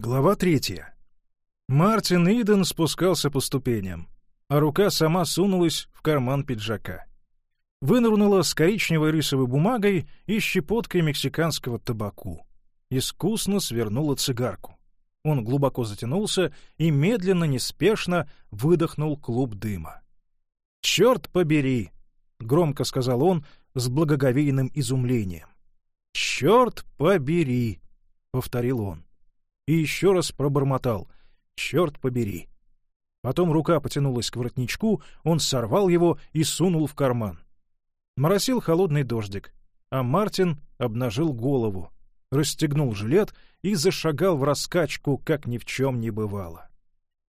Глава третья. Мартин Иден спускался по ступеням, а рука сама сунулась в карман пиджака. Вынырнула с коричневой рисовой бумагой и щепоткой мексиканского табаку. Искусно свернула цигарку. Он глубоко затянулся и медленно, неспешно выдохнул клуб дыма. «Черт побери!» — громко сказал он с благоговейным изумлением. «Черт побери!» — повторил он и еще раз пробормотал «Черт побери!». Потом рука потянулась к воротничку, он сорвал его и сунул в карман. Моросил холодный дождик, а Мартин обнажил голову, расстегнул жилет и зашагал в раскачку, как ни в чем не бывало.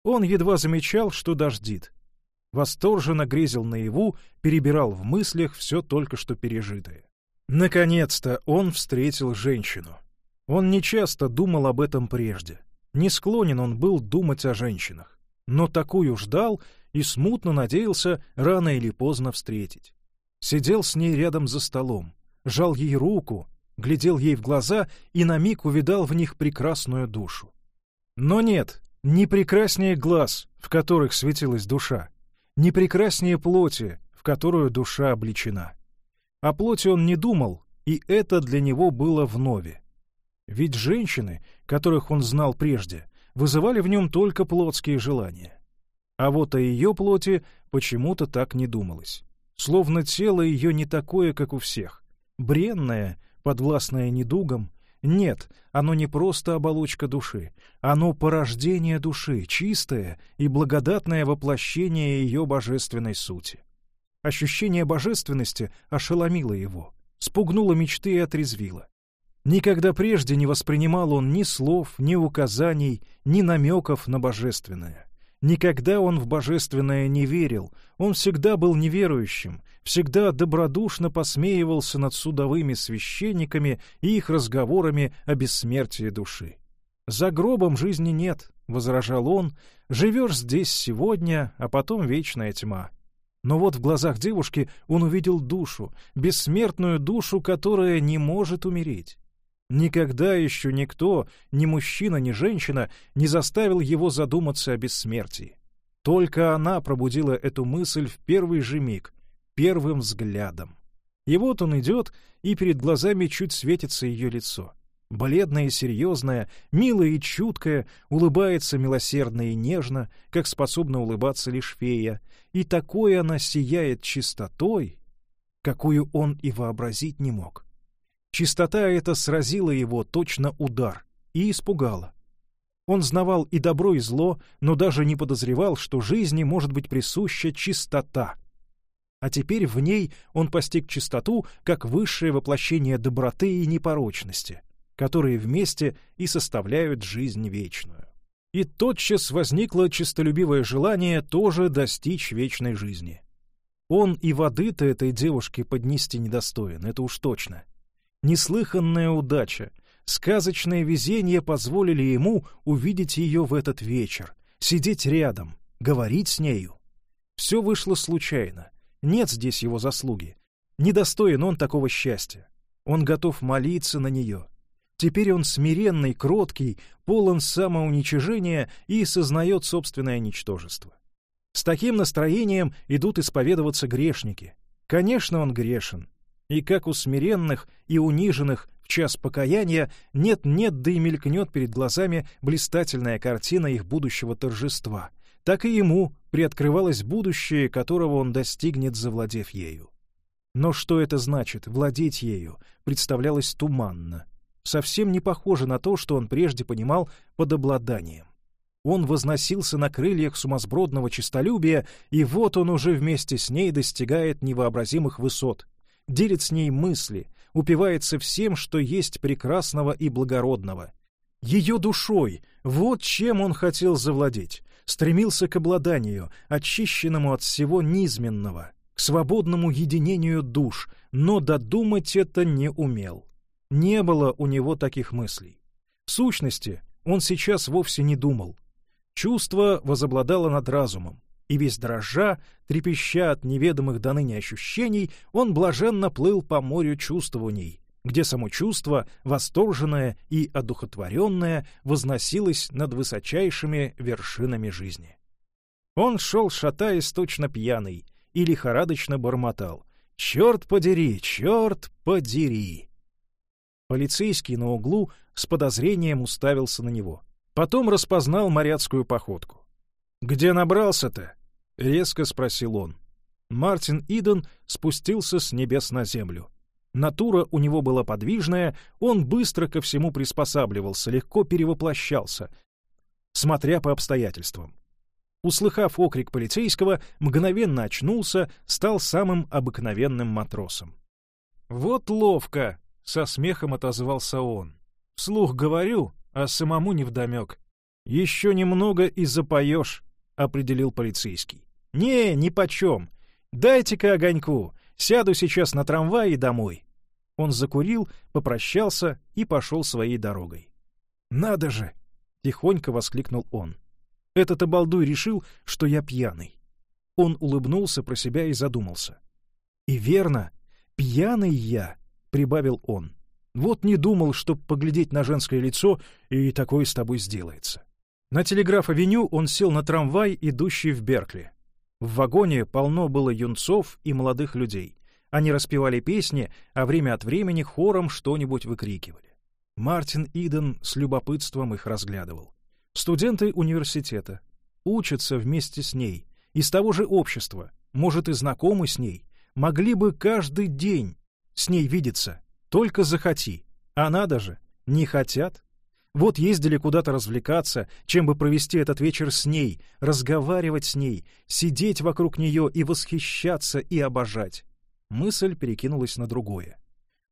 Он едва замечал, что дождит. Восторженно грезил наяву, перебирал в мыслях все только что пережитое. Наконец-то он встретил женщину. Он нечасто думал об этом прежде. Не склонен он был думать о женщинах. Но такую ждал и смутно надеялся рано или поздно встретить. Сидел с ней рядом за столом, жал ей руку, глядел ей в глаза и на миг увидал в них прекрасную душу. Но нет, не прекраснее глаз, в которых светилась душа, не прекраснее плоти, в которую душа обличена. О плоти он не думал, и это для него было вновь. Ведь женщины, которых он знал прежде, вызывали в нем только плотские желания. А вот о ее плоти почему-то так не думалось. Словно тело ее не такое, как у всех. Бренное, подвластное недугам. Нет, оно не просто оболочка души. Оно порождение души, чистое и благодатное воплощение ее божественной сути. Ощущение божественности ошеломило его, спугнуло мечты и отрезвило. Никогда прежде не воспринимал он ни слов, ни указаний, ни намеков на божественное. Никогда он в божественное не верил, он всегда был неверующим, всегда добродушно посмеивался над судовыми священниками и их разговорами о бессмертии души. «За гробом жизни нет», — возражал он, — «живешь здесь сегодня, а потом вечная тьма». Но вот в глазах девушки он увидел душу, бессмертную душу, которая не может умереть. Никогда еще никто, ни мужчина, ни женщина, не заставил его задуматься о бессмертии. Только она пробудила эту мысль в первый же миг, первым взглядом. И вот он идет, и перед глазами чуть светится ее лицо. Бледное и серьезное, милое и чуткое, улыбается милосердно и нежно, как способна улыбаться лишь фея, и такой она сияет чистотой, какую он и вообразить не мог. Чистота эта сразила его точно удар и испугала. Он знавал и добро, и зло, но даже не подозревал, что жизни может быть присуща чистота. А теперь в ней он постиг чистоту как высшее воплощение доброты и непорочности, которые вместе и составляют жизнь вечную. И тотчас возникло чистолюбивое желание тоже достичь вечной жизни. Он и воды-то этой девушке поднести недостоин, это уж точно — Неслыханная удача, сказочное везение позволили ему увидеть ее в этот вечер, сидеть рядом, говорить с нею. Все вышло случайно, нет здесь его заслуги. Недостоин он такого счастья. Он готов молиться на нее. Теперь он смиренный, кроткий, полон самоуничижения и сознает собственное ничтожество. С таким настроением идут исповедоваться грешники. Конечно, он грешен, и как у смиренных и униженных в час покаяния нет-нет, да и мелькнет перед глазами блистательная картина их будущего торжества, так и ему приоткрывалось будущее, которого он достигнет, завладев ею. Но что это значит, владеть ею, представлялось туманно, совсем не похоже на то, что он прежде понимал под обладанием. Он возносился на крыльях сумасбродного честолюбия, и вот он уже вместе с ней достигает невообразимых высот, делит с ней мысли, упивается всем, что есть прекрасного и благородного. Ее душой, вот чем он хотел завладеть, стремился к обладанию, очищенному от всего низменного, к свободному единению душ, но додумать это не умел. Не было у него таких мыслей. В сущности, он сейчас вовсе не думал. Чувство возобладало над разумом и весь дрожа, трепеща от неведомых до ныне ощущений, он блаженно плыл по морю чувствований, где само чувство, восторженное и одухотворенное, возносилось над высочайшими вершинами жизни. Он шел, шатаясь точно пьяный, и лихорадочно бормотал. «Черт подери, черт подери!» Полицейский на углу с подозрением уставился на него. Потом распознал моряцкую походку. «Где набрался-то?» — резко спросил он. Мартин Иден спустился с небес на землю. Натура у него была подвижная, он быстро ко всему приспосабливался, легко перевоплощался, смотря по обстоятельствам. Услыхав окрик полицейского, мгновенно очнулся, стал самым обыкновенным матросом. «Вот ловко!» — со смехом отозвался он. «Вслух говорю, а самому невдомек. Еще немного и запоешь», — определил полицейский. «Не, ни почем. Дайте-ка огоньку. Сяду сейчас на трамвай и домой». Он закурил, попрощался и пошел своей дорогой. «Надо же!» — тихонько воскликнул он. Этот обалдуй решил, что я пьяный. Он улыбнулся про себя и задумался. «И верно, пьяный я», — прибавил он. «Вот не думал, чтоб поглядеть на женское лицо, и такое с тобой сделается». На телеграф-авеню он сел на трамвай, идущий в Беркли. В вагоне полно было юнцов и молодых людей. Они распевали песни, а время от времени хором что-нибудь выкрикивали. Мартин Иден с любопытством их разглядывал. Студенты университета учатся вместе с ней, из того же общества, может, и знакомы с ней, могли бы каждый день с ней видеться, только захоти. А надо же, не хотят. Вот ездили куда-то развлекаться, чем бы провести этот вечер с ней, разговаривать с ней, сидеть вокруг нее и восхищаться и обожать. Мысль перекинулась на другое.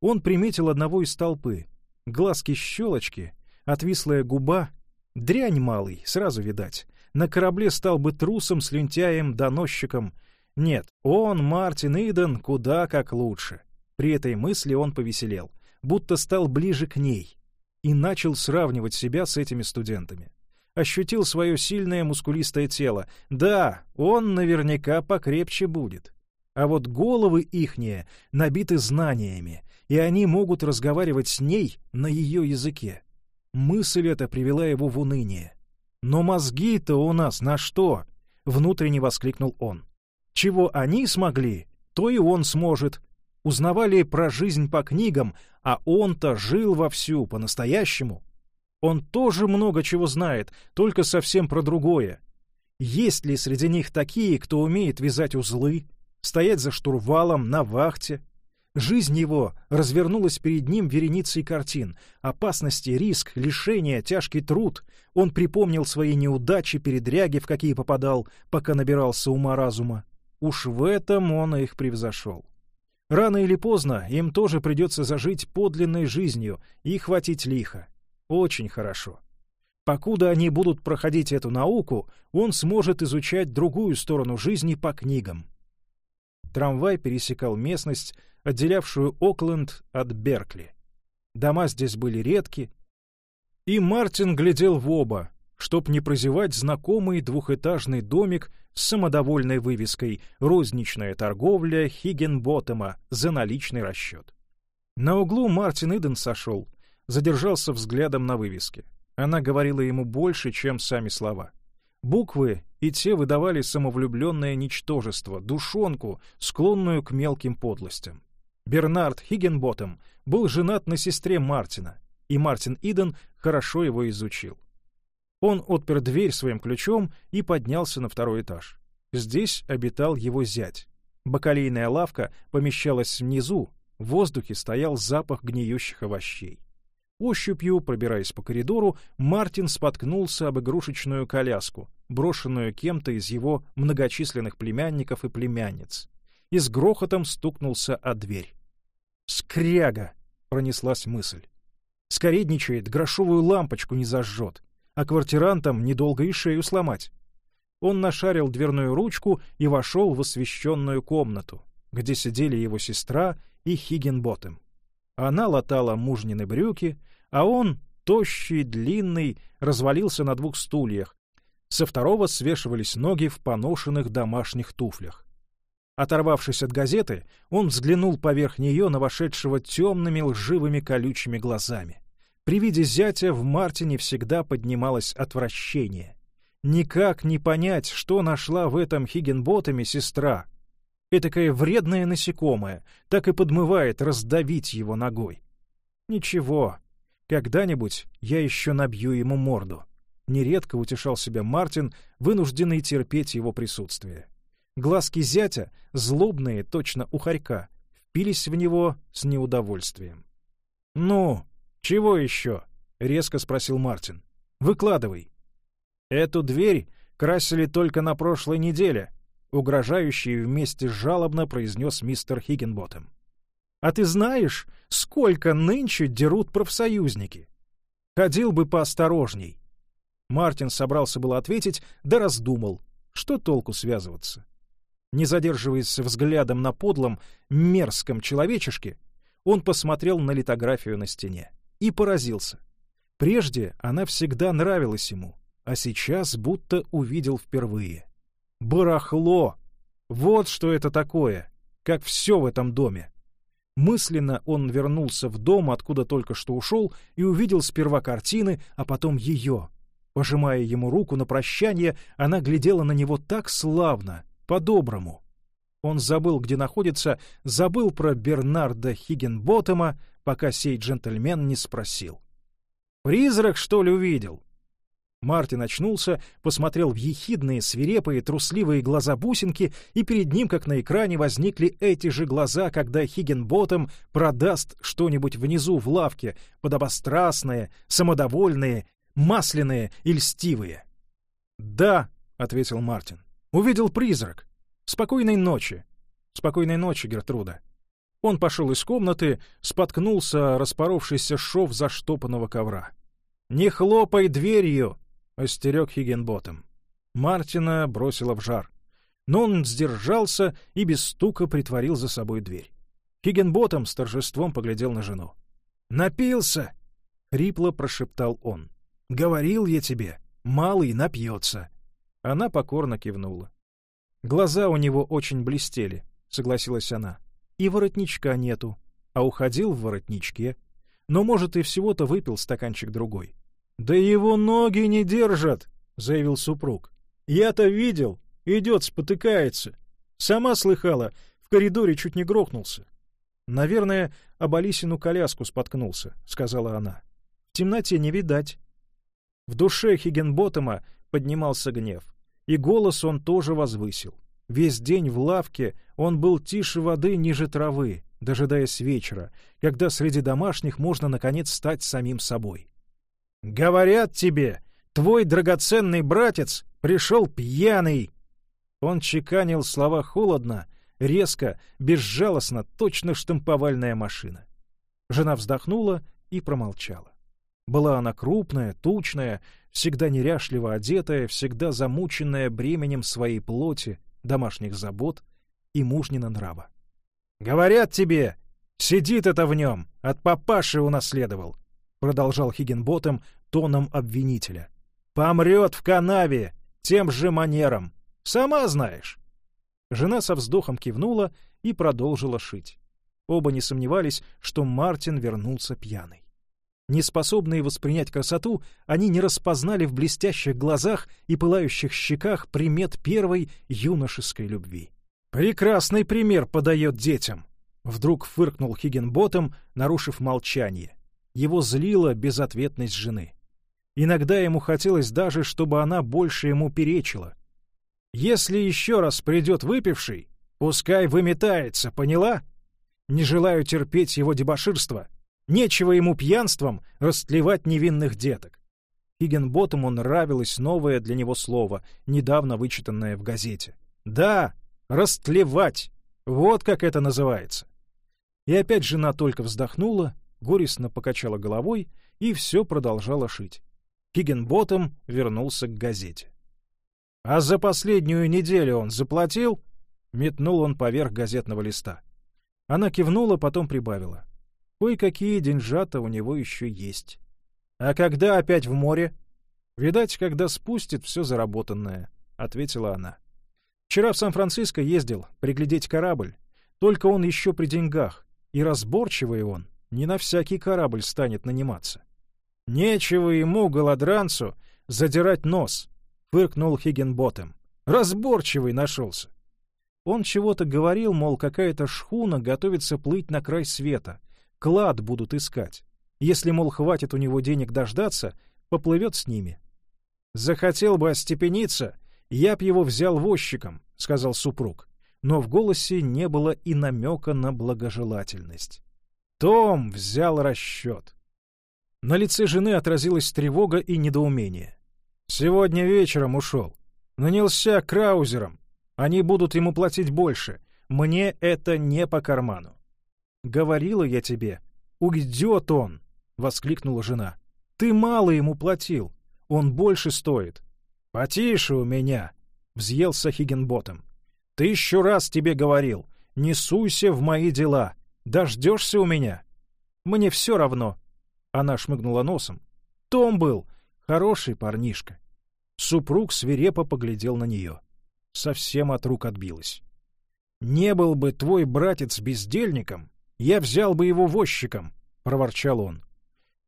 Он приметил одного из толпы. Глазки-щелочки, отвислая губа Дрянь малый, сразу видать. На корабле стал бы трусом, слюнтяем, доносчиком. Нет, он, Мартин Иден, куда как лучше. При этой мысли он повеселел, будто стал ближе к ней и начал сравнивать себя с этими студентами. Ощутил свое сильное мускулистое тело. Да, он наверняка покрепче будет. А вот головы ихние набиты знаниями, и они могут разговаривать с ней на ее языке. Мысль эта привела его в уныние. «Но мозги-то у нас на что?» — внутренне воскликнул он. «Чего они смогли, то и он сможет. Узнавали про жизнь по книгам, а он-то жил вовсю, по-настоящему. Он тоже много чего знает, только совсем про другое. Есть ли среди них такие, кто умеет вязать узлы, стоять за штурвалом, на вахте, Жизнь его развернулась перед ним вереницей картин. Опасности, риск, лишение, тяжкий труд. Он припомнил свои неудачи, передряги, в какие попадал, пока набирался ума-разума. Уж в этом он их превзошел. Рано или поздно им тоже придется зажить подлинной жизнью и хватить лихо. Очень хорошо. Покуда они будут проходить эту науку, он сможет изучать другую сторону жизни по книгам. Трамвай пересекал местность, отделявшую Окленд от Беркли. Дома здесь были редки, и Мартин глядел в оба, чтоб не прозевать знакомый двухэтажный домик с самодовольной вывеской «Розничная торговля Хиггенботтема за наличный расчет». На углу Мартин Иден сошел, задержался взглядом на вывеске. Она говорила ему больше, чем сами слова. Буквы и те выдавали самовлюбленное ничтожество, душонку, склонную к мелким подлостям. Бернард Хиггенботтем был женат на сестре Мартина, и Мартин Иден хорошо его изучил. Он отпер дверь своим ключом и поднялся на второй этаж. Здесь обитал его зять. Бакалейная лавка помещалась внизу, в воздухе стоял запах гниющих овощей. Ощупью, пробираясь по коридору, Мартин споткнулся об игрушечную коляску, брошенную кем-то из его многочисленных племянников и племянниц и с грохотом стукнулся о дверь. «Скряга!» — пронеслась мысль. «Скоредничает, грошовую лампочку не зажжет, а квартирантам недолго и шею сломать». Он нашарил дверную ручку и вошел в освещенную комнату, где сидели его сестра и Хиггенботтем. Она латала мужнины брюки, а он, тощий, длинный, развалился на двух стульях. Со второго свешивались ноги в поношенных домашних туфлях. Оторвавшись от газеты, он взглянул поверх нее на вошедшего темными лживыми колючими глазами. При виде зятя в Мартине всегда поднималось отвращение. Никак не понять, что нашла в этом Хиггенботами сестра. Этакое вредное насекомое так и подмывает раздавить его ногой. Ничего, когда-нибудь я еще набью ему морду. Нередко утешал себя Мартин, вынужденный терпеть его присутствие. Глазки зятя, злобные, точно у хорька, впились в него с неудовольствием. «Ну, чего еще?» — резко спросил Мартин. «Выкладывай». «Эту дверь красили только на прошлой неделе», — угрожающий вместе жалобно произнес мистер Хиггинботтем. «А ты знаешь, сколько нынче дерут профсоюзники? Ходил бы поосторожней». Мартин собрался было ответить, да раздумал. Что толку связываться? Не задерживаясь взглядом на подлом, мерзком человечешке, он посмотрел на литографию на стене и поразился. Прежде она всегда нравилась ему, а сейчас будто увидел впервые. Барахло! Вот что это такое, как все в этом доме. Мысленно он вернулся в дом, откуда только что ушел, и увидел сперва картины, а потом ее. Пожимая ему руку на прощание, она глядела на него так славно, по-доброму. Он забыл, где находится, забыл про Бернарда Хиггенботтема, пока сей джентльмен не спросил. «Призрак, что ли, увидел?» Мартин очнулся, посмотрел в ехидные, свирепые, трусливые глаза бусинки, и перед ним, как на экране, возникли эти же глаза, когда Хиггенботтем продаст что-нибудь внизу в лавке, подобострастные, самодовольные, масляные и льстивые. «Да», — ответил Мартин. Увидел призрак. Спокойной ночи. Спокойной ночи, Гертруда. Он пошел из комнаты, споткнулся распоровшийся шов заштопанного ковра. «Не хлопай дверью!» — остерег Хиггенботом. Мартина бросила в жар. Но он сдержался и без стука притворил за собой дверь. Хиггенботом с торжеством поглядел на жену. «Напился!» — хрипло прошептал он. «Говорил я тебе, малый напьется. Она покорно кивнула. Глаза у него очень блестели, согласилась она. И воротничка нету, а уходил в воротничке. Но, может, и всего-то выпил стаканчик другой. «Да его ноги не держат!» — заявил супруг. «Я-то видел, идет, спотыкается. Сама слыхала, в коридоре чуть не грохнулся». «Наверное, об Алисину коляску споткнулся», — сказала она. «В темноте не видать». В душе Хиггенботтема поднимался гнев и голос он тоже возвысил. Весь день в лавке он был тише воды ниже травы, дожидаясь вечера, когда среди домашних можно, наконец, стать самим собой. «Говорят тебе, твой драгоценный братец пришел пьяный!» Он чеканил слова холодно, резко, безжалостно, точно штамповальная машина. Жена вздохнула и промолчала. Была она крупная, тучная, всегда неряшливо одетая, всегда замученная бременем своей плоти, домашних забот и мужнина нрава. «Говорят тебе, сидит это в нем, от папаши унаследовал», продолжал Хиггенботом тоном обвинителя. «Помрет в канаве, тем же манером. Сама знаешь». Жена со вздохом кивнула и продолжила шить. Оба не сомневались, что Мартин вернулся пьяный. Неспособные воспринять красоту, они не распознали в блестящих глазах и пылающих щеках примет первой юношеской любви. «Прекрасный пример подает детям!» Вдруг фыркнул Хиггенботом, нарушив молчание. Его злила безответность жены. Иногда ему хотелось даже, чтобы она больше ему перечила. «Если еще раз придет выпивший, пускай выметается, поняла? Не желаю терпеть его дебоширство. Нечего ему пьянством растлевать невинных деток. Хиггенботтему нравилось новое для него слово, недавно вычитанное в газете. Да, растлевать. Вот как это называется. И опять жена только вздохнула, горестно покачала головой и все продолжала шить. Хиггенботтем вернулся к газете. «А за последнюю неделю он заплатил?» — метнул он поверх газетного листа. Она кивнула, потом прибавила. Кое-какие деньжата у него еще есть. А когда опять в море? Видать, когда спустит все заработанное, — ответила она. Вчера в Сан-Франциско ездил приглядеть корабль. Только он еще при деньгах, и разборчивый он, не на всякий корабль станет наниматься. Нечего ему, голодранцу, задирать нос, — фыркнул Хиггенботтем. Разборчивый нашелся. Он чего-то говорил, мол, какая-то шхуна готовится плыть на край света. Клад будут искать. Если, мол, хватит у него денег дождаться, поплывет с ними. Захотел бы остепениться, я б его взял возчиком, — сказал супруг. Но в голосе не было и намека на благожелательность. Том взял расчет. На лице жены отразилась тревога и недоумение. «Сегодня вечером ушел. Нанялся краузером. Они будут ему платить больше. Мне это не по карману». «Говорила я тебе. Уйдет он!» — воскликнула жена. «Ты мало ему платил. Он больше стоит». «Потише у меня!» — взъелся Хиггенботом. «Тысячу раз тебе говорил. Не суйся в мои дела. Дождешься у меня?» «Мне все равно», она шмыгнула носом. Том был хороший парнишка. Супруг свирепо поглядел на нее. Совсем от рук отбилась. «Не был бы твой братец бездельником, я взял бы его возчиком», — проворчал он.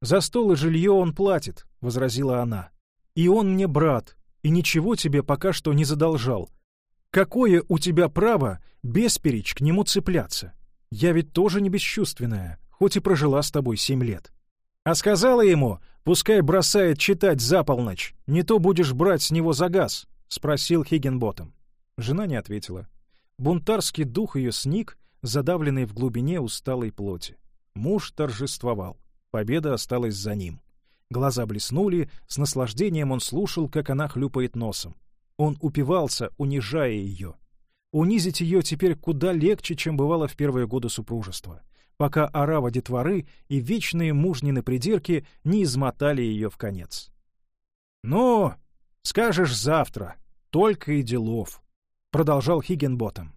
«За стол и жилье он платит», — возразила она. «И он мне брат, и ничего тебе пока что не задолжал. Какое у тебя право бесперечь к нему цепляться? Я ведь тоже не бесчувственная, хоть и прожила с тобой семь лет». А сказала ему, пускай бросает читать за полночь, не то будешь брать с него за газ, — спросил Хиггенботом. Жена не ответила. Бунтарский дух ее сник, задавленный в глубине усталой плоти. Муж торжествовал. Победа осталась за ним. Глаза блеснули, с наслаждением он слушал, как она хлюпает носом. Он упивался, унижая ее. Унизить ее теперь куда легче, чем бывало в первые годы супружества пока орава детворы и вечные мужнины придирки не измотали ее в конец. «Ну, скажешь завтра, только и делов», — продолжал Хиггенботом.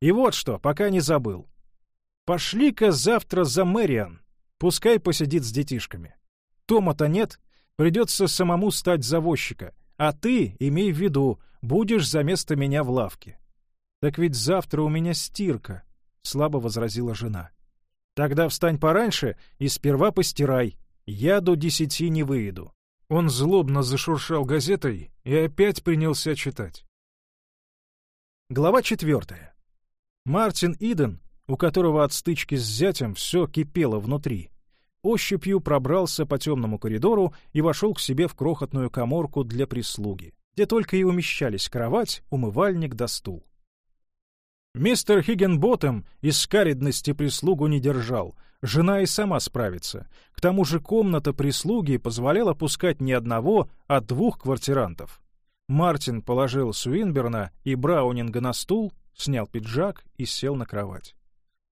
«И вот что, пока не забыл. Пошли-ка завтра за Мэриан, пускай посидит с детишками. Тома-то нет, придется самому стать завозчика, а ты, имей в виду, будешь за место меня в лавке». «Так ведь завтра у меня стирка», — слабо возразила жена. Тогда встань пораньше и сперва постирай. Я до десяти не выйду». Он злобно зашуршал газетой и опять принялся читать. Глава четвертая. Мартин Иден, у которого от стычки с зятем все кипело внутри, ощупью пробрался по темному коридору и вошел к себе в крохотную коморку для прислуги, где только и умещались кровать, умывальник да стул. Мистер Хиггенботтем из скаридности прислугу не держал, жена и сама справится. К тому же комната прислуги позволяла пускать не одного, а двух квартирантов. Мартин положил Суинберна и Браунинга на стул, снял пиджак и сел на кровать.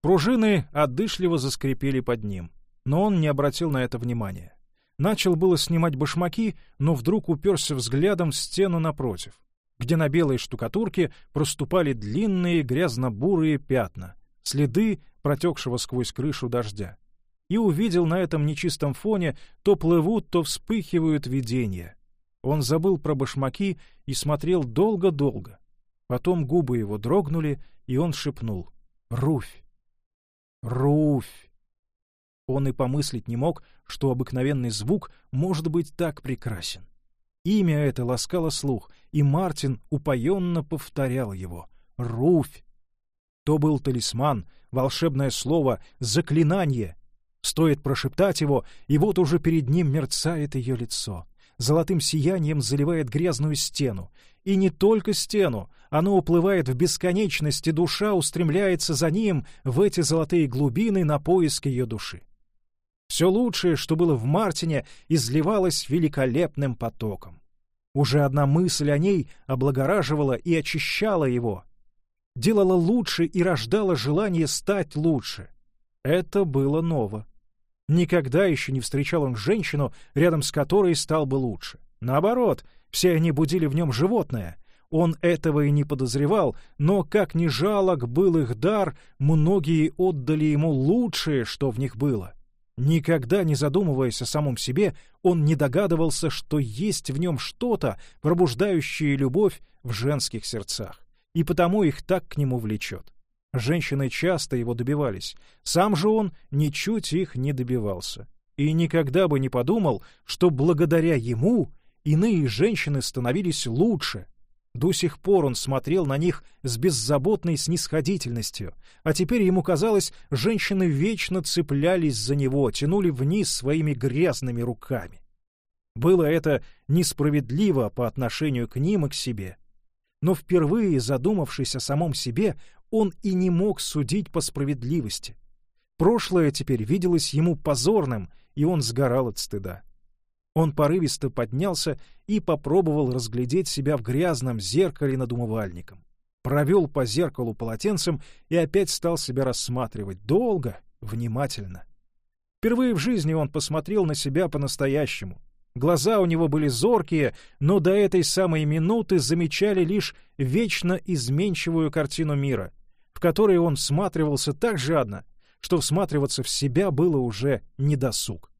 Пружины отдышливо заскрипели под ним, но он не обратил на это внимания. Начал было снимать башмаки, но вдруг уперся взглядом в стену напротив где на белой штукатурке проступали длинные грязно-бурые пятна, следы протекшего сквозь крышу дождя. И увидел на этом нечистом фоне то плывут, то вспыхивают видения. Он забыл про башмаки и смотрел долго-долго. Потом губы его дрогнули, и он шепнул «Руфь! Руфь!» Он и помыслить не мог, что обыкновенный звук может быть так прекрасен. Имя это ласкало слух, и Мартин упоенно повторял его. «Руфь!» То был талисман, волшебное слово, заклинание. Стоит прошептать его, и вот уже перед ним мерцает ее лицо. Золотым сиянием заливает грязную стену. И не только стену, оно уплывает в бесконечность, и душа устремляется за ним в эти золотые глубины на поиск ее души. Все лучшее, что было в Мартине, изливалось великолепным потоком. Уже одна мысль о ней облагораживала и очищала его, делала лучше и рождала желание стать лучше. Это было ново. Никогда еще не встречал он женщину, рядом с которой стал бы лучше. Наоборот, все они будили в нем животное. Он этого и не подозревал, но, как ни жалок был их дар, многие отдали ему лучшее, что в них было. Никогда не задумываясь о самом себе, он не догадывался, что есть в нем что-то, пробуждающее любовь в женских сердцах. и потому их так к нему влечет. Женщины часто его добивались, сам же он ничуть их не добивался. И никогда бы не подумал, что благодаря ему иные женщины становились лучше. До сих пор он смотрел на них с беззаботной снисходительностью, а теперь ему казалось, женщины вечно цеплялись за него, тянули вниз своими грязными руками. Было это несправедливо по отношению к ним и к себе. Но впервые задумавшись о самом себе, он и не мог судить по справедливости. Прошлое теперь виделось ему позорным, и он сгорал от стыда. Он порывисто поднялся и попробовал разглядеть себя в грязном зеркале над умывальником. Провел по зеркалу полотенцем и опять стал себя рассматривать долго, внимательно. Впервые в жизни он посмотрел на себя по-настоящему. Глаза у него были зоркие, но до этой самой минуты замечали лишь вечно изменчивую картину мира, в которой он всматривался так жадно, что всматриваться в себя было уже недосуг.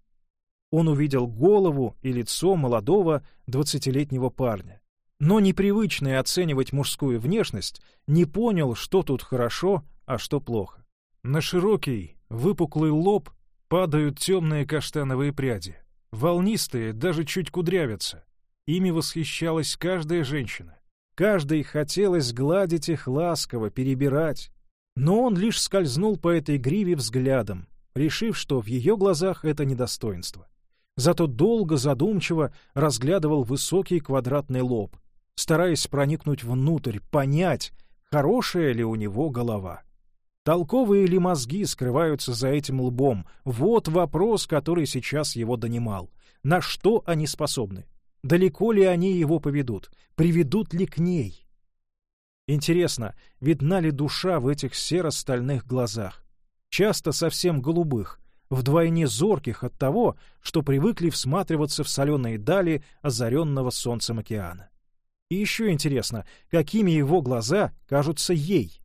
Он увидел голову и лицо молодого двадцатилетнего парня. Но непривычный оценивать мужскую внешность, не понял, что тут хорошо, а что плохо. На широкий, выпуклый лоб падают темные каштановые пряди. Волнистые даже чуть кудрявятся. Ими восхищалась каждая женщина. Каждой хотелось гладить их ласково, перебирать. Но он лишь скользнул по этой гриве взглядом, решив, что в ее глазах это недостоинство. Зато долго задумчиво разглядывал высокий квадратный лоб, стараясь проникнуть внутрь, понять, хорошая ли у него голова. Толковые ли мозги скрываются за этим лбом? Вот вопрос, который сейчас его донимал. На что они способны? Далеко ли они его поведут? Приведут ли к ней? Интересно, видна ли душа в этих серо-стальных глазах? Часто совсем голубых, вдвойне зорких от того, что привыкли всматриваться в соленые дали озаренного солнцем океана. И еще интересно, какими его глаза кажутся ей.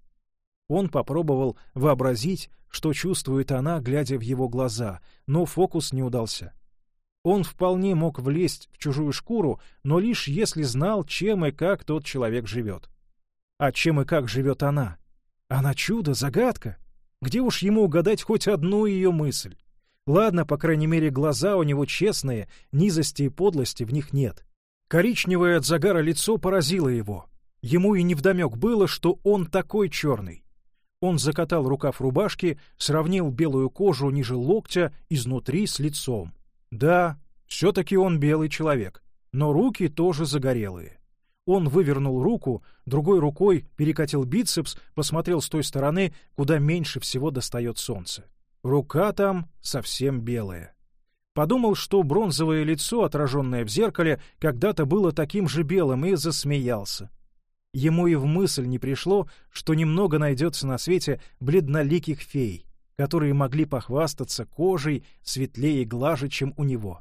Он попробовал вообразить, что чувствует она, глядя в его глаза, но фокус не удался. Он вполне мог влезть в чужую шкуру, но лишь если знал, чем и как тот человек живет. А чем и как живет она? Она чудо, загадка. Где уж ему угадать хоть одну ее мысль? Ладно, по крайней мере, глаза у него честные, низости и подлости в них нет. Коричневое от загара лицо поразило его. Ему и невдомек было, что он такой черный. Он закатал рукав рубашки, сравнил белую кожу ниже локтя изнутри с лицом. Да, все-таки он белый человек, но руки тоже загорелые. Он вывернул руку, другой рукой перекатил бицепс, посмотрел с той стороны, куда меньше всего достает солнце. Рука там совсем белая. Подумал, что бронзовое лицо, отраженное в зеркале, когда-то было таким же белым, и засмеялся. Ему и в мысль не пришло, что немного найдется на свете бледноликих фей, которые могли похвастаться кожей светлее и глаже, чем у него.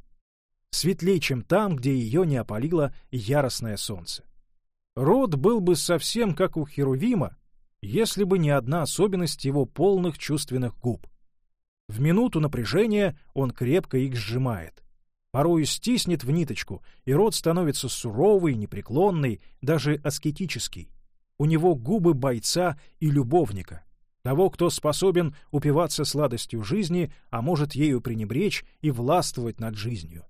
Светлее, чем там, где ее не опалило яростное солнце. Рот был бы совсем как у Херувима, если бы не одна особенность его полных чувственных губ. В минуту напряжения он крепко их сжимает. Порою стиснет в ниточку, и рот становится суровый, непреклонный, даже аскетический. У него губы бойца и любовника, того, кто способен упиваться сладостью жизни, а может ею пренебречь и властвовать над жизнью.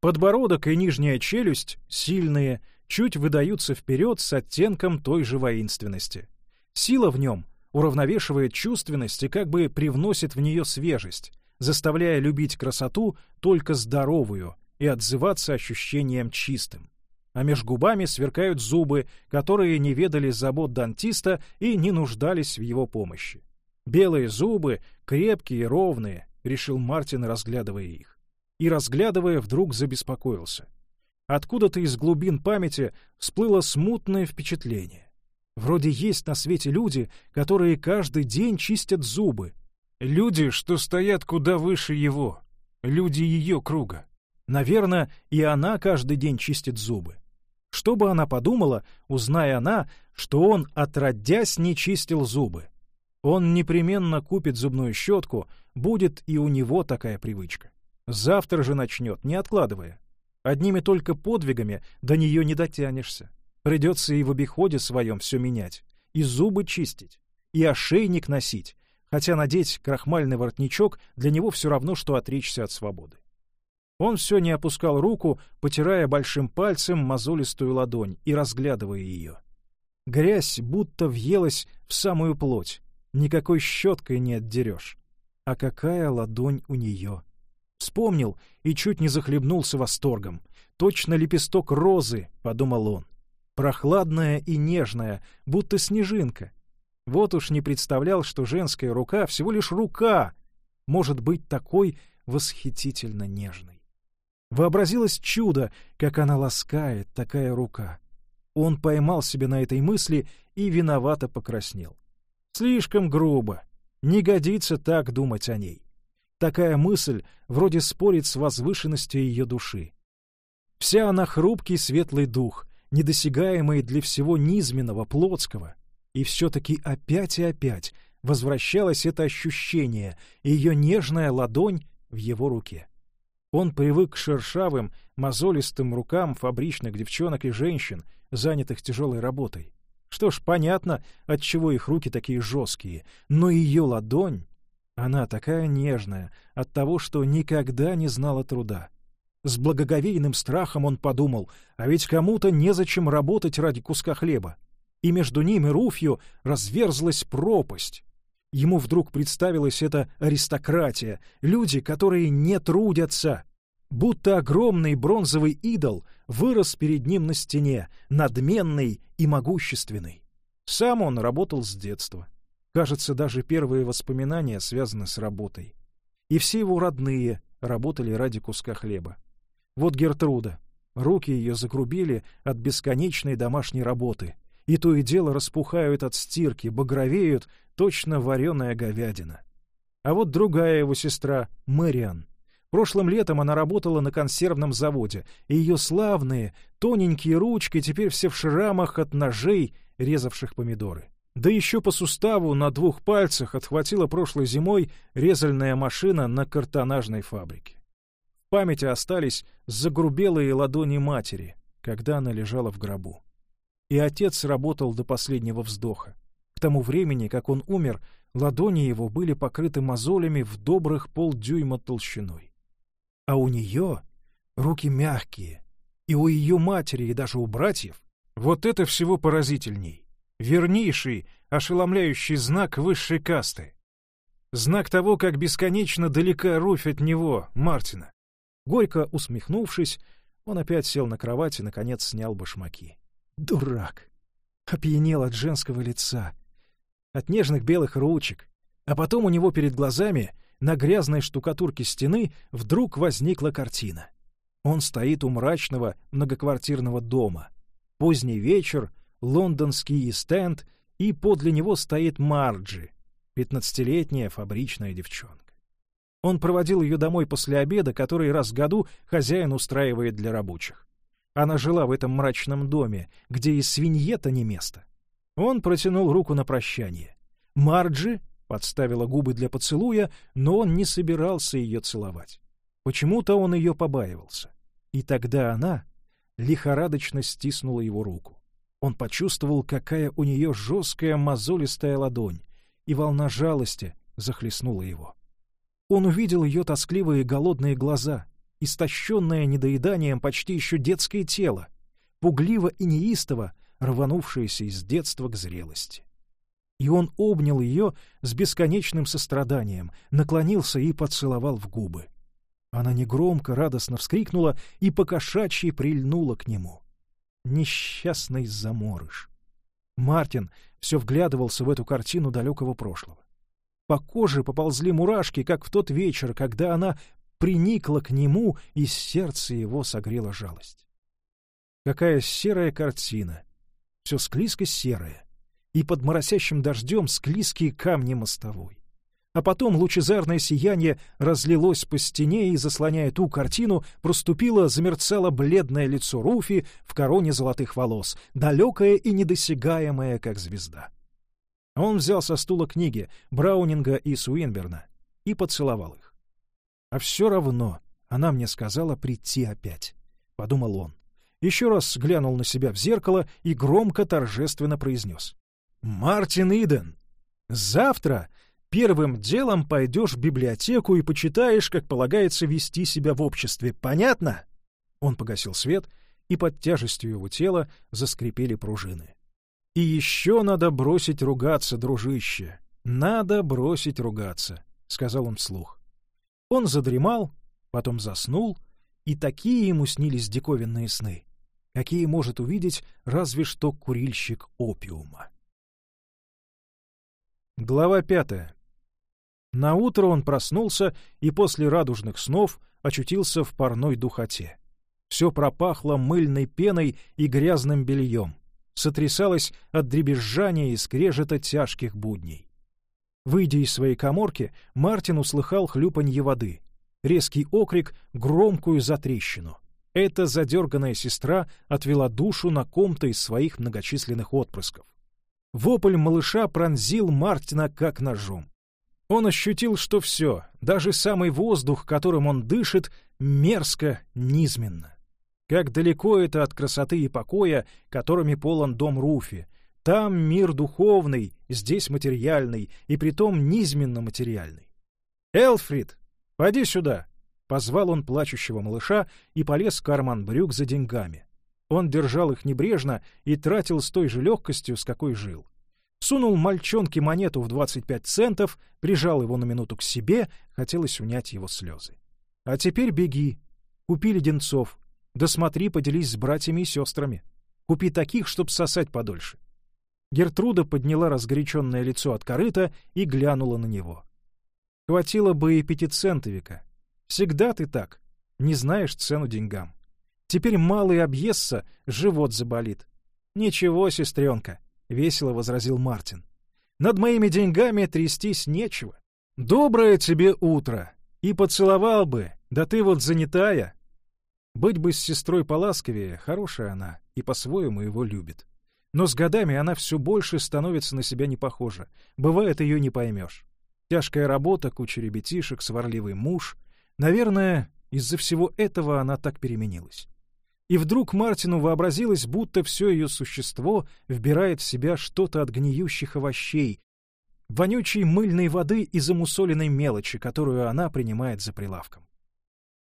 Подбородок и нижняя челюсть, сильные, чуть выдаются вперед с оттенком той же воинственности. Сила в нем уравновешивает чувственность и как бы привносит в нее свежесть, заставляя любить красоту только здоровую и отзываться ощущением чистым а меж губами сверкают зубы, которые не ведали забот дантиста и не нуждались в его помощи. Белые зубы, крепкие и ровные, — решил Мартин, разглядывая их. И, разглядывая, вдруг забеспокоился. Откуда-то из глубин памяти всплыло смутное впечатление. Вроде есть на свете люди, которые каждый день чистят зубы. Люди, что стоят куда выше его. Люди ее круга. Наверное, и она каждый день чистит зубы. Что бы она подумала, узная она, что он, отродясь, не чистил зубы? Он непременно купит зубную щетку, будет и у него такая привычка. Завтра же начнет, не откладывая. Одними только подвигами до нее не дотянешься. Придется и в обиходе своем все менять. и зубы чистить, и ошейник носить, хотя надеть крахмальный воротничок для него все равно, что отречься от свободы. Он все не опускал руку, потирая большим пальцем мозолистую ладонь и разглядывая ее. Грязь будто въелась в самую плоть, никакой щеткой не отдерешь. А какая ладонь у нее! Вспомнил и чуть не захлебнулся восторгом. Точно лепесток розы, — подумал он. Прохладная и нежная, будто снежинка. Вот уж не представлял, что женская рука, всего лишь рука, может быть такой восхитительно нежной. Вообразилось чудо, как она ласкает, такая рука. Он поймал себя на этой мысли и виновато покраснел. Слишком грубо. Не годится так думать о ней. Такая мысль вроде спорит с возвышенностью ее души. Вся она хрупкий светлый дух, недосягаемый для всего низменного, плотского. И все-таки опять и опять возвращалось это ощущение, ее нежная ладонь в его руке. Он привык к шершавым, мозолистым рукам фабричных девчонок и женщин, занятых тяжелой работой. Что ж, понятно, отчего их руки такие жесткие, но ее ладонь она такая нежная от того, что никогда не знала труда. С благоговейным страхом он подумал, а ведь кому-то незачем работать ради куска хлеба. И между ним и Руфью разверзлась пропасть. Ему вдруг представилась эта аристократия, люди, которые не трудятся. Будто огромный бронзовый идол вырос перед ним на стене, надменный и могущественный. Сам он работал с детства. Кажется, даже первые воспоминания связаны с работой. И все его родные работали ради куска хлеба. Вот Гертруда. Руки ее загрубили от бесконечной домашней работы. И то и дело распухают от стирки, багровеют, точно вареная говядина. А вот другая его сестра, Мэриан. Прошлым летом она работала на консервном заводе, и ее славные, тоненькие ручки теперь все в шрамах от ножей, резавших помидоры. Да еще по суставу на двух пальцах отхватила прошлой зимой резальная машина на картонажной фабрике. В памяти остались загрубелые ладони матери, когда она лежала в гробу. И отец работал до последнего вздоха. К тому времени, как он умер, ладони его были покрыты мозолями в добрых полдюйма толщиной. А у нее руки мягкие, и у ее матери, и даже у братьев. Вот это всего поразительней вернейший, ошеломляющий знак высшей касты. Знак того, как бесконечно далека Руфь от него, Мартина. Горько усмехнувшись, он опять сел на кровать и, наконец, снял башмаки. Дурак! Опьянел от женского лица, от нежных белых ручек. А потом у него перед глазами на грязной штукатурке стены вдруг возникла картина. Он стоит у мрачного многоквартирного дома. Поздний вечер — лондонский стенд, и подле него стоит Марджи, пятнадцатилетняя фабричная девчонка. Он проводил ее домой после обеда, который раз в году хозяин устраивает для рабочих. Она жила в этом мрачном доме, где и свинье-то не место. Он протянул руку на прощание. Марджи подставила губы для поцелуя, но он не собирался ее целовать. Почему-то он ее побаивался. И тогда она лихорадочно стиснула его руку. Он почувствовал, какая у нее жесткая мозолистая ладонь, и волна жалости захлестнула его. Он увидел ее тоскливые голодные глаза, истощенное недоеданием почти еще детское тело, пугливо и неистово рванувшееся из детства к зрелости. И он обнял ее с бесконечным состраданием, наклонился и поцеловал в губы. Она негромко, радостно вскрикнула и покошачьи прильнула к нему. Несчастный заморыш. Мартин все вглядывался в эту картину далекого прошлого. По коже поползли мурашки, как в тот вечер, когда она приникла к нему, и сердце его согрела жалость. Какая серая картина! Все склизко-серое, и под моросящим дождем склизкие камни мостовой а потом лучезарное сияние разлилось по стене и, заслоняя ту картину, проступило, замерцало бледное лицо Руфи в короне золотых волос, далекое и недосягаемое, как звезда. Он взял со стула книги Браунинга и Суинберна и поцеловал их. «А все равно она мне сказала прийти опять», — подумал он. Еще раз глянул на себя в зеркало и громко торжественно произнес. «Мартин Иден, завтра первым делом пойдешь в библиотеку и почитаешь, как полагается вести себя в обществе. Понятно?» Он погасил свет, и под тяжестью его тела заскрипели пружины. «И еще надо бросить ругаться, дружище. Надо бросить ругаться», — сказал он вслух. Он задремал, потом заснул, и такие ему снились диковинные сны, какие может увидеть разве что курильщик опиума. Глава пятая. На утро он проснулся и после радужных снов очутился в парной духоте. Все пропахло мыльной пеной и грязным бельем, сотрясалось от дребезжания и скрежета тяжких будней. Выйдя из своей коморки, Мартин услыхал хлюпанье воды, резкий окрик, громкую затрещину. Эта задерганная сестра отвела душу на ком-то из своих многочисленных отпрысков. Вопль малыша пронзил Мартина как ножом. Он ощутил, что все, даже самый воздух, которым он дышит, мерзко, низменно. Как далеко это от красоты и покоя, которыми полон дом Руфи. Там мир духовный, здесь материальный, и притом низменно материальный. «Элфрид, поди сюда!» — позвал он плачущего малыша и полез в карман брюк за деньгами. Он держал их небрежно и тратил с той же легкостью, с какой жил. Сунул мальчонке монету в 25 центов, прижал его на минуту к себе, хотелось унять его слезы. «А теперь беги. Купи леденцов, да смотри, поделись с братьями и сестрами. Купи таких, чтоб сосать подольше. Гертруда подняла разгоряченное лицо от корыта и глянула на него. Хватило бы и пятицентовика. Всегда ты так. Не знаешь цену деньгам. Теперь малый объестся, живот заболит. Ничего, сестренка, — весело возразил Мартин. Над моими деньгами трястись нечего. Доброе тебе утро. И поцеловал бы, да ты вот занятая. Быть бы с сестрой поласковее, хорошая она, и по-своему его любит. Но с годами она все больше становится на себя не похожа. Бывает, ее не поймешь. Тяжкая работа, куча ребятишек, сварливый муж. Наверное, из-за всего этого она так переменилась. И вдруг Мартину вообразилось, будто все ее существо вбирает в себя что-то от гниющих овощей, вонючей мыльной воды и замусоленной мелочи, которую она принимает за прилавком.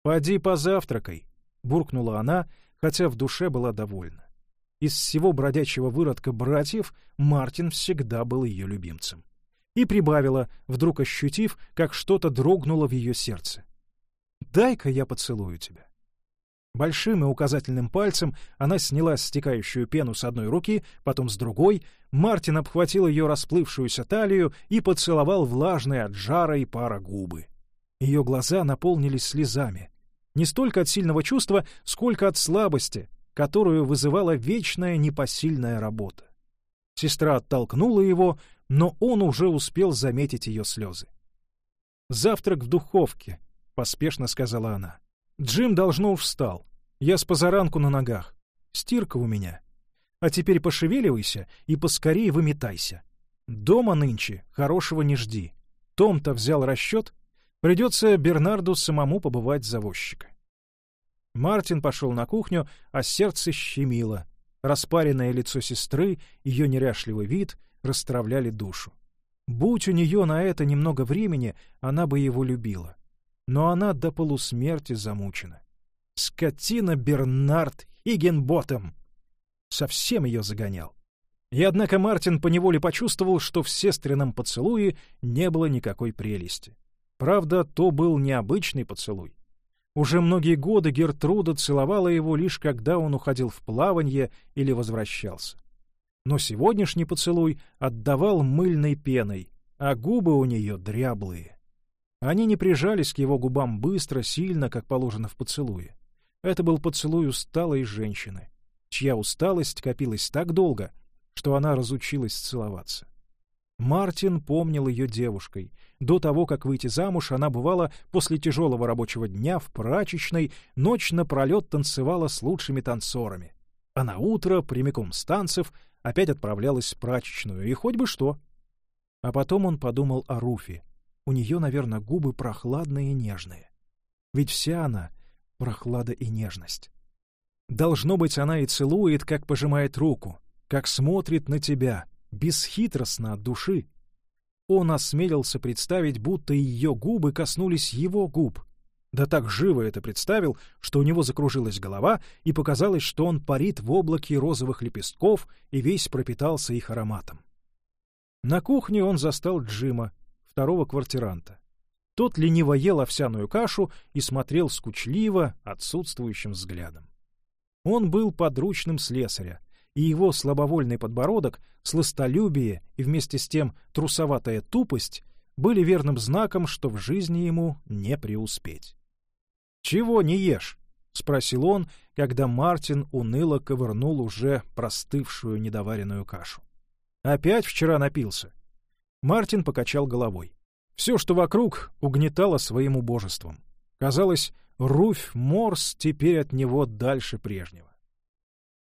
«Поди позавтракай», — буркнула она, хотя в душе была довольна. Из всего бродячего выродка братьев Мартин всегда был ее любимцем. И прибавила, вдруг ощутив, как что-то дрогнуло в ее сердце. «Дай-ка я поцелую тебя». Большим и указательным пальцем она сняла стекающую пену с одной руки, потом с другой. Мартин обхватил ее расплывшуюся талию и поцеловал влажные от жара и пара губы. Ее глаза наполнились слезами не столько от сильного чувства, сколько от слабости, которую вызывала вечная непосильная работа. Сестра оттолкнула его, но он уже успел заметить ее слезы. «Завтрак в духовке», — поспешно сказала она. «Джим давно уж встал. Я с позаранку на ногах. Стирка у меня. А теперь пошевеливайся и поскорее выметайся. Дома нынче хорошего не жди. Том-то взял расчет, Придется Бернарду самому побывать завозчика. Мартин пошел на кухню, а сердце щемило. Распаренное лицо сестры, ее неряшливый вид расстравляли душу. Будь у нее на это немного времени, она бы его любила. Но она до полусмерти замучена. Скотина Бернард Хиггенботом! Совсем ее загонял. И однако Мартин поневоле почувствовал, что в сестренном поцелуе не было никакой прелести. Правда, то был необычный поцелуй. Уже многие годы Гертруда целовала его лишь когда он уходил в плаванье или возвращался. Но сегодняшний поцелуй отдавал мыльной пеной, а губы у нее дряблые. Они не прижались к его губам быстро, сильно, как положено в поцелуе. Это был поцелуй усталой женщины, чья усталость копилась так долго, что она разучилась целоваться. Мартин помнил ее девушкой. До того, как выйти замуж, она бывала после тяжелого рабочего дня в прачечной, ночь напролет танцевала с лучшими танцорами. А на утро, прямиком с танцев, опять отправлялась в прачечную, и хоть бы что. А потом он подумал о Руфе. У нее, наверное, губы прохладные и нежные. Ведь вся она — прохлада и нежность. Должно быть, она и целует, как пожимает руку, как смотрит на тебя — бесхитростно от души. Он осмелился представить, будто ее губы коснулись его губ. Да так живо это представил, что у него закружилась голова, и показалось, что он парит в облаке розовых лепестков и весь пропитался их ароматом. На кухне он застал Джима, второго квартиранта. Тот лениво ел овсяную кашу и смотрел скучливо, отсутствующим взглядом. Он был подручным слесаря, и его слабовольный подбородок, сластолюбие и вместе с тем трусоватая тупость были верным знаком, что в жизни ему не преуспеть. «Чего не ешь?» — спросил он, когда Мартин уныло ковырнул уже простывшую недоваренную кашу. «Опять вчера напился?» Мартин покачал головой. Все, что вокруг, угнетало своим убожеством. Казалось, Руфь Морс теперь от него дальше прежнего.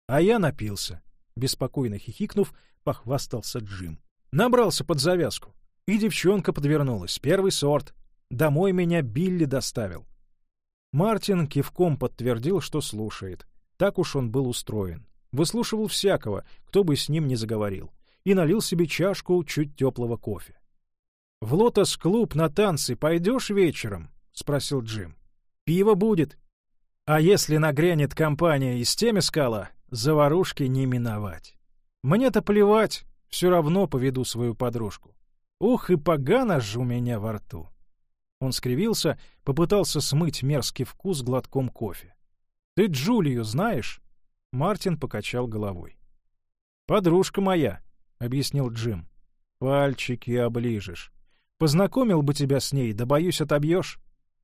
А я напился. Беспокойно хихикнув, похвастался Джим. Набрался под завязку. И девчонка подвернулась. Первый сорт. Домой меня Билли доставил. Мартин кивком подтвердил, что слушает. Так уж он был устроен. Выслушивал всякого, кто бы с ним не заговорил. И налил себе чашку чуть теплого кофе. «В лотос-клуб на танцы пойдешь вечером?» — спросил Джим. «Пиво будет. А если нагрянет компания из Темискала, заварушки не миновать. Мне-то плевать, все равно поведу свою подружку. Ух, и погано же у меня во рту. Он скривился, попытался смыть мерзкий вкус глотком кофе. «Ты Джулию знаешь?» Мартин покачал головой. «Подружка моя», — объяснил Джим. «Пальчики оближешь. Познакомил бы тебя с ней, да, боюсь, отобьешь.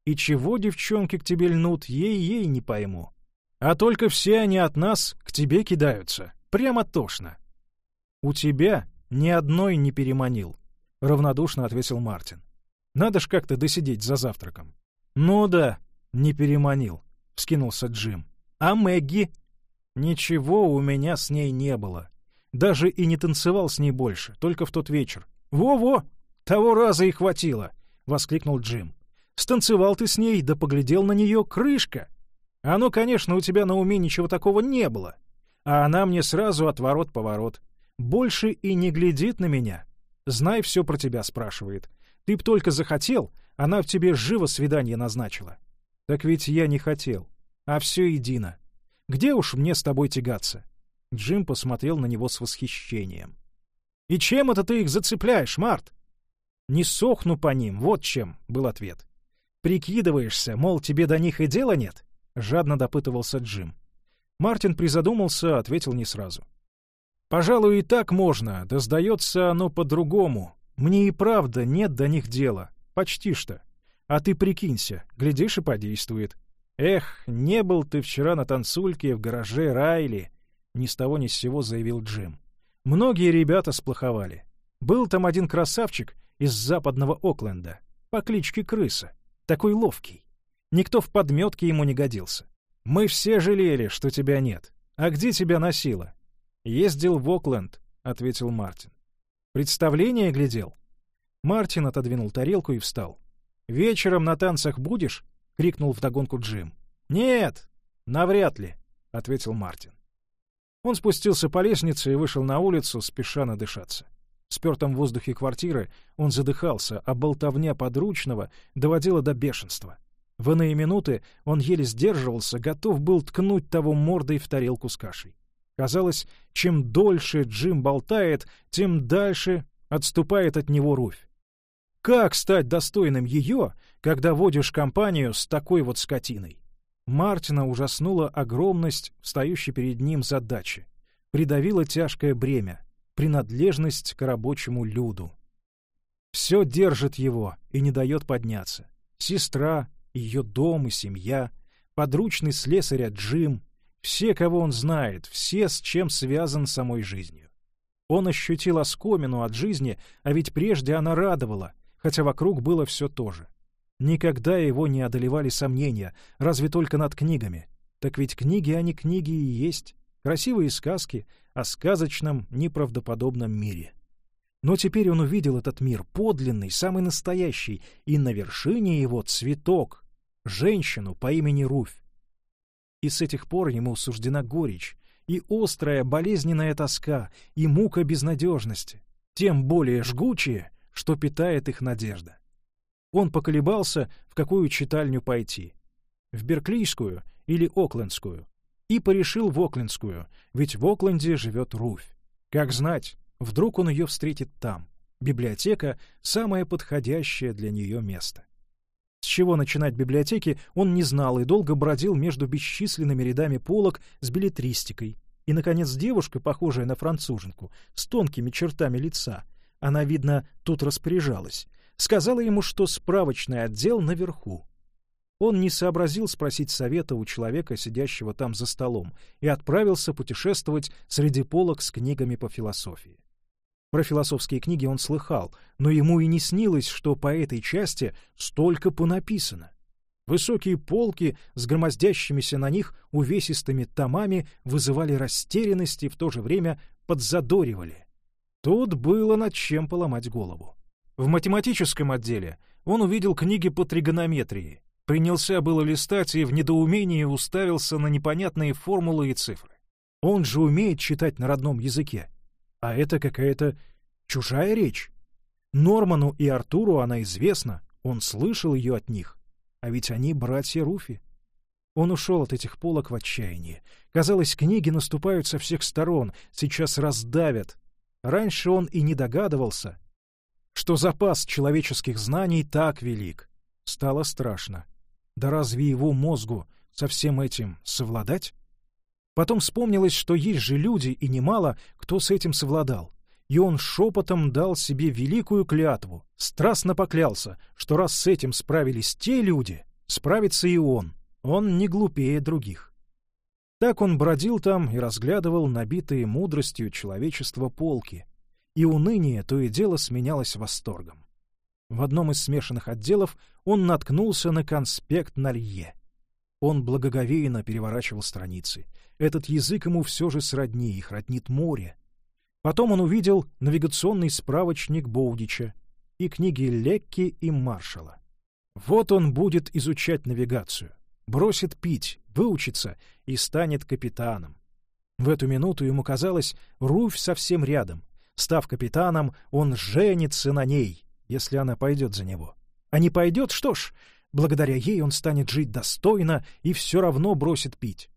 И чего девчонки к тебе льнут, ей-ей не пойму. А только все они от нас к тебе кидаются. Прямо тошно. У тебя ни одной не переманил, — равнодушно ответил Мартин. Надо ж как-то досидеть за завтраком. Ну да, не переманил, — вскинулся Джим. А Мэгги? Ничего у меня с ней не было. Даже и не танцевал с ней больше, только в тот вечер. Во-во! Того раза и хватило, — воскликнул Джим. Станцевал ты с ней, да поглядел на нее крышка. Оно, конечно, у тебя на уме ничего такого не было. А она мне сразу отворот-поворот. Больше и не глядит на меня. Знай, все про тебя спрашивает. Ты б только захотел, она в тебе живо свидание назначила. Так ведь я не хотел. А все едино. Где уж мне с тобой тягаться? Джим посмотрел на него с восхищением. «И чем это ты их зацепляешь, Март?» «Не сохну по ним, вот чем», — был ответ. «Прикидываешься, мол, тебе до них и дела нет?» — жадно допытывался Джим. Мартин призадумался, ответил не сразу. «Пожалуй, и так можно, да сдается оно по-другому. Мне и правда нет до них дела. Почти что. А ты прикинься, глядишь и подействует. Эх, не был ты вчера на танцульке в гараже Райли!» Ни с того ни с сего заявил Джим. «Многие ребята сплоховали. Был там один красавчик из западного Окленда по кличке Крыса, такой ловкий. Никто в подметке ему не годился. Мы все жалели, что тебя нет. А где тебя носило? Ездил в Окленд, — ответил Мартин. Представление глядел? Мартин отодвинул тарелку и встал. «Вечером на танцах будешь?» — крикнул вдогонку Джим. «Нет, навряд ли», — ответил Мартин. Он спустился по лестнице и вышел на улицу, спеша надышаться. В спертом воздухе квартиры он задыхался, а болтовня подручного доводила до бешенства. В иные минуты он еле сдерживался, готов был ткнуть того мордой в тарелку с кашей. Казалось, чем дольше Джим болтает, тем дальше отступает от него Руфь. Как стать достойным ее, когда водишь компанию с такой вот скотиной? Мартина ужаснула огромность встающей перед ним задачи. Придавило тяжкое бремя — принадлежность к рабочему люду. Все держит его и не дает подняться. Сестра, ее дом и семья, подручный слесаря Джим, все, кого он знает, все, с чем связан самой жизнью. Он ощутил оскомину от жизни, а ведь прежде она радовала, хотя вокруг было все то же. Никогда его не одолевали сомнения, разве только над книгами. Так ведь книги, они книги и есть. Красивые сказки о сказочном, неправдоподобном мире. Но теперь он увидел этот мир, подлинный, самый настоящий, и на вершине его цветок, женщину по имени Руфь. И с этих пор ему суждена горечь, и острая болезненная тоска, и мука безнадежности, тем более жгучие, что питает их надежда. Он поколебался, в какую читальню пойти — в Берклийскую или Оклендскую, и порешил в Оклендскую, ведь в Окленде живет Руфь. Как знать, вдруг он ее встретит там. Библиотека — самое подходящее для нее место. С чего начинать библиотеки, он не знал и долго бродил между бесчисленными рядами полок с билетристикой. И, наконец, девушка, похожая на француженку, с тонкими чертами лица, она, видно, тут распоряжалась, сказала ему, что справочный отдел наверху. Он не сообразил спросить совета у человека, сидящего там за столом, и отправился путешествовать среди полок с книгами по философии. Про философские книги он слыхал, но ему и не снилось, что по этой части столько понаписано. Высокие полки с громоздящимися на них увесистыми томами вызывали растерянность и в то же время подзадоривали. Тут было над чем поломать голову. В математическом отделе он увидел книги по тригонометрии, принялся было листать и в недоумении уставился на непонятные формулы и цифры. Он же умеет читать на родном языке, а это какая-то чужая речь. Норману и Артуру она известна, он слышал ее от них. А ведь они братья Руфи. Он ушел от этих полок в отчаянии. Казалось, книги наступают со всех сторон, сейчас раздавят. Раньше он и не догадывался, что запас человеческих знаний так велик. Стало страшно. Да разве его мозгу со всем этим совладать? Потом вспомнилось, что есть же люди, и немало, кто с этим совладал. И он шепотом дал себе великую клятву, страстно поклялся, что раз с этим справились те люди, справится и он. Он не глупее других. Так он бродил там и разглядывал набитые мудростью человечества полки, и уныние то и дело сменялось восторгом. В одном из смешанных отделов он наткнулся на конспект Налье. Он благоговейно переворачивал страницы — этот язык ему все же сродни, их роднит море. Потом он увидел навигационный справочник Боудича и книги Лекки и Маршала. Вот он будет изучать навигацию, бросит пить, выучится и станет капитаном. В эту минуту ему казалось, Руфь совсем рядом. Став капитаном, он женится на ней, если она пойдет за него. А не пойдет, что ж, благодаря ей он станет жить достойно и все равно бросит пить.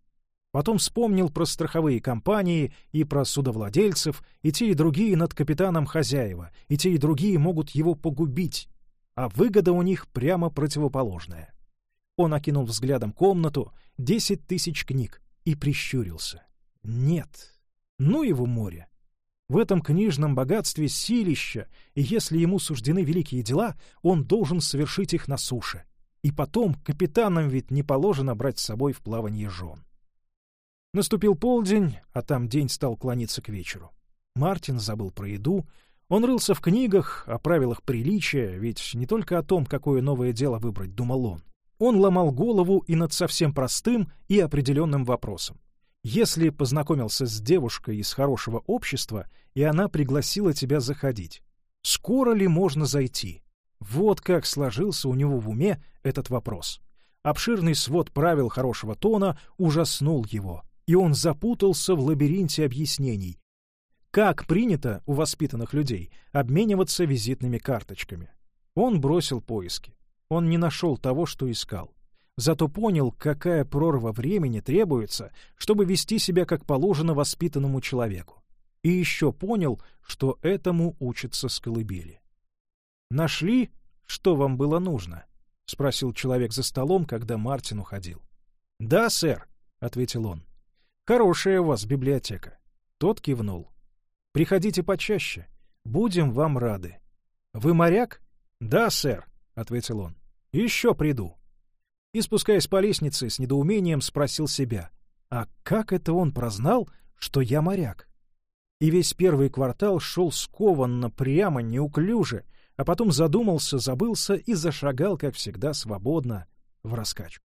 Потом вспомнил про страховые компании и про судовладельцев, и те и другие над капитаном хозяева, и те и другие могут его погубить, а выгода у них прямо противоположная. Он окинул взглядом комнату, десять тысяч книг, и прищурился. Нет, ну его море. В этом книжном богатстве силища, и если ему суждены великие дела, он должен совершить их на суше. И потом капитанам ведь не положено брать с собой в плавание жен. Наступил полдень, а там день стал клониться к вечеру. Мартин забыл про еду. Он рылся в книгах о правилах приличия, ведь не только о том, какое новое дело выбрать, думал он. Он ломал голову и над совсем простым и определенным вопросом. Если познакомился с девушкой из хорошего общества, и она пригласила тебя заходить, скоро ли можно зайти? Вот как сложился у него в уме этот вопрос. Обширный свод правил хорошего тона ужаснул его и он запутался в лабиринте объяснений. Как принято у воспитанных людей обмениваться визитными карточками? Он бросил поиски. Он не нашел того, что искал. Зато понял, какая прорва времени требуется, чтобы вести себя как положено воспитанному человеку. И еще понял, что этому учатся с колыбели. «Нашли, что вам было нужно?» — спросил человек за столом, когда Мартин уходил. «Да, сэр», — ответил он. Хорошая у вас библиотека. Тот кивнул. Приходите почаще. Будем вам рады. Вы моряк? Да, сэр, ответил он. Еще приду. И спускаясь по лестнице, с недоумением спросил себя: а как это он прознал, что я моряк? И весь первый квартал шел скованно, прямо, неуклюже, а потом задумался, забылся и зашагал, как всегда, свободно в раскачку.